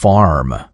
farm.